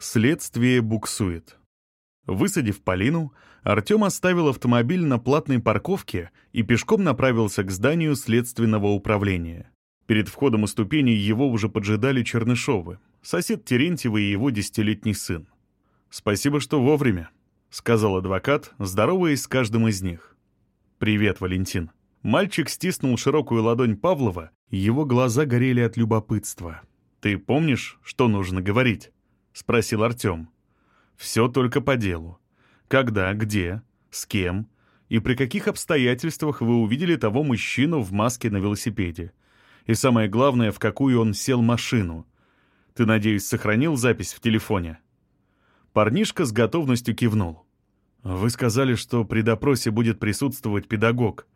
Следствие буксует. Высадив Полину, Артем оставил автомобиль на платной парковке и пешком направился к зданию следственного управления. Перед входом у ступеней его уже поджидали Чернышовы, сосед Терентьева и его десятилетний сын. «Спасибо, что вовремя», — сказал адвокат, здороваясь с каждым из них. «Привет, Валентин». Мальчик стиснул широкую ладонь Павлова, его глаза горели от любопытства. «Ты помнишь, что нужно говорить?» — спросил Артем. «Все только по делу. Когда, где, с кем и при каких обстоятельствах вы увидели того мужчину в маске на велосипеде? И самое главное, в какую он сел машину. Ты, надеюсь, сохранил запись в телефоне?» Парнишка с готовностью кивнул. «Вы сказали, что при допросе будет присутствовать педагог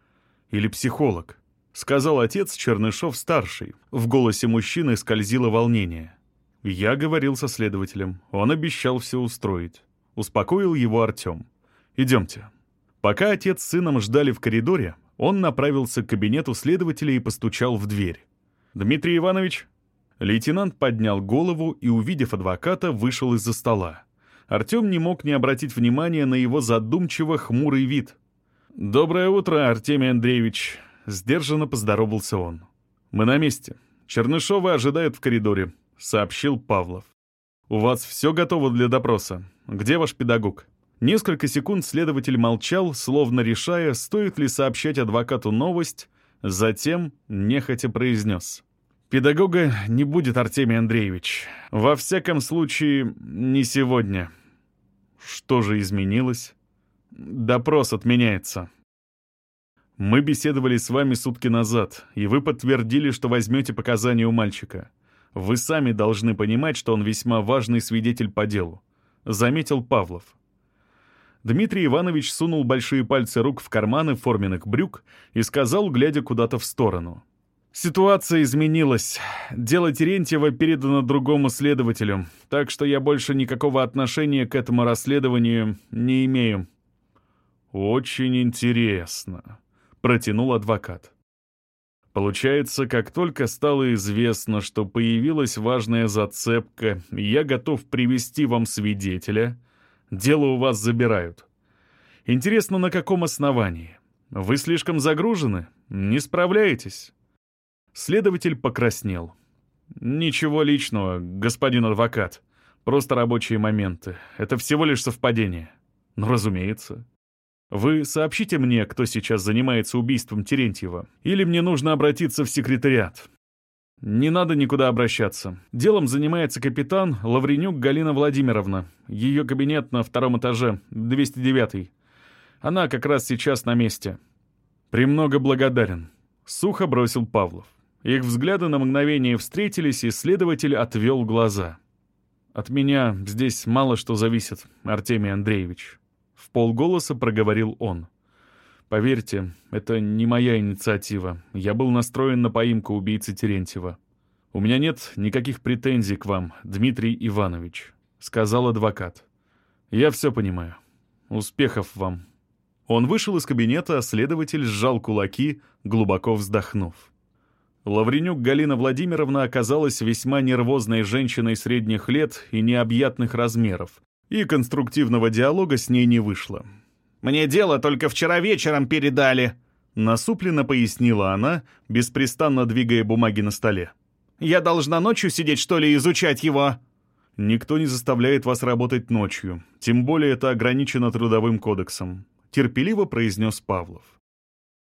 или психолог», сказал отец Чернышов-старший. В голосе мужчины скользило волнение. Я говорил со следователем. Он обещал все устроить. Успокоил его Артем. «Идемте». Пока отец с сыном ждали в коридоре, он направился к кабинету следователя и постучал в дверь. «Дмитрий Иванович?» Лейтенант поднял голову и, увидев адвоката, вышел из-за стола. Артем не мог не обратить внимания на его задумчиво хмурый вид. «Доброе утро, Артемий Андреевич», — сдержанно поздоровался он. «Мы на месте. Чернышова ожидает в коридоре», — сообщил Павлов. «У вас все готово для допроса. Где ваш педагог?» Несколько секунд следователь молчал, словно решая, стоит ли сообщать адвокату новость, затем нехотя произнес. «Педагога не будет, Артемий Андреевич. Во всяком случае, не сегодня». «Что же изменилось?» «Допрос отменяется». «Мы беседовали с вами сутки назад, и вы подтвердили, что возьмете показания у мальчика. Вы сами должны понимать, что он весьма важный свидетель по делу», — заметил Павлов. Дмитрий Иванович сунул большие пальцы рук в карманы форменных брюк и сказал, глядя куда-то в сторону. «Ситуация изменилась. Дело Терентьева передано другому следователю, так что я больше никакого отношения к этому расследованию не имею». «Очень интересно», протянул адвокат. Получается, как только стало известно, что появилась важная зацепка, я готов привести вам свидетеля, дело у вас забирают. Интересно, на каком основании? Вы слишком загружены? Не справляетесь?» Следователь покраснел. «Ничего личного, господин адвокат. Просто рабочие моменты. Это всего лишь совпадение». «Ну, разумеется. Вы сообщите мне, кто сейчас занимается убийством Терентьева, или мне нужно обратиться в секретариат. Не надо никуда обращаться. Делом занимается капитан Лавренюк Галина Владимировна. Ее кабинет на втором этаже, 209 Она как раз сейчас на месте. Премного благодарен. Сухо бросил Павлов. Их взгляды на мгновение встретились, и следователь отвел глаза. «От меня здесь мало что зависит, Артемий Андреевич», в полголоса проговорил он. «Поверьте, это не моя инициатива. Я был настроен на поимку убийцы Терентьева. У меня нет никаких претензий к вам, Дмитрий Иванович», — сказал адвокат. «Я все понимаю. Успехов вам». Он вышел из кабинета, а следователь сжал кулаки, глубоко вздохнув. Лавренюк Галина Владимировна оказалась весьма нервозной женщиной средних лет и необъятных размеров, и конструктивного диалога с ней не вышло. «Мне дело только вчера вечером передали», — насупленно пояснила она, беспрестанно двигая бумаги на столе. «Я должна ночью сидеть, что ли, изучать его?» «Никто не заставляет вас работать ночью, тем более это ограничено трудовым кодексом», — терпеливо произнес Павлов.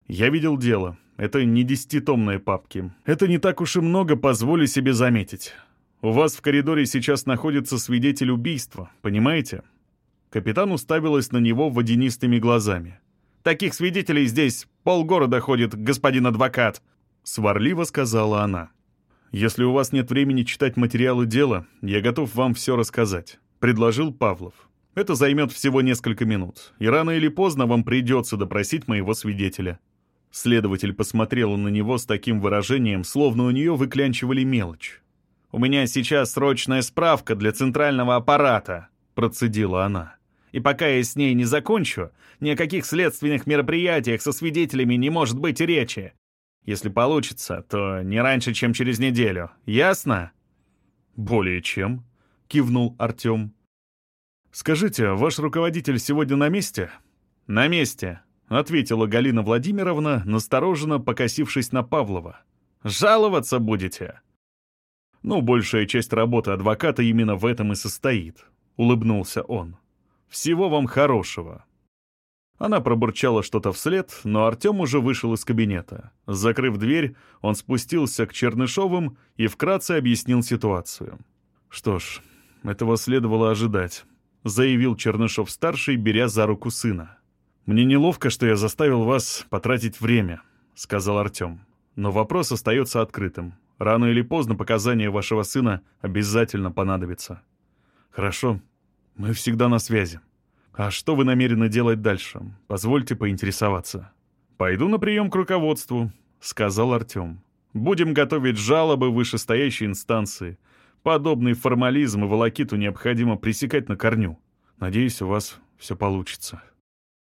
«Я видел дело. Это не десятитомные папки. Это не так уж и много, позволю себе заметить. У вас в коридоре сейчас находится свидетель убийства, понимаете?» Капитан уставилась на него водянистыми глазами. «Таких свидетелей здесь полгорода ходит, господин адвокат!» Сварливо сказала она. «Если у вас нет времени читать материалы дела, я готов вам все рассказать», — предложил Павлов. «Это займет всего несколько минут, и рано или поздно вам придется допросить моего свидетеля». Следователь посмотрела на него с таким выражением, словно у нее выклянчивали мелочь. «У меня сейчас срочная справка для центрального аппарата», — процедила она. «И пока я с ней не закончу, ни о каких следственных мероприятиях со свидетелями не может быть речи. Если получится, то не раньше, чем через неделю. Ясно?» «Более чем», —— кивнул Артем. «Скажите, ваш руководитель сегодня на месте?» «На месте», — ответила Галина Владимировна, настороженно покосившись на Павлова. «Жаловаться будете?» «Ну, большая часть работы адвоката именно в этом и состоит», — улыбнулся он. «Всего вам хорошего». Она пробурчала что-то вслед, но Артем уже вышел из кабинета. Закрыв дверь, он спустился к Чернышовым и вкратце объяснил ситуацию. «Что ж, этого следовало ожидать», — заявил Чернышов-старший, беря за руку сына. «Мне неловко, что я заставил вас потратить время», — сказал Артем. «Но вопрос остается открытым. Рано или поздно показания вашего сына обязательно понадобятся». «Хорошо, мы всегда на связи». «А что вы намерены делать дальше? Позвольте поинтересоваться». «Пойду на прием к руководству», — сказал Артем. «Будем готовить жалобы вышестоящей инстанции. Подобный формализм и волокиту необходимо пресекать на корню. Надеюсь, у вас все получится».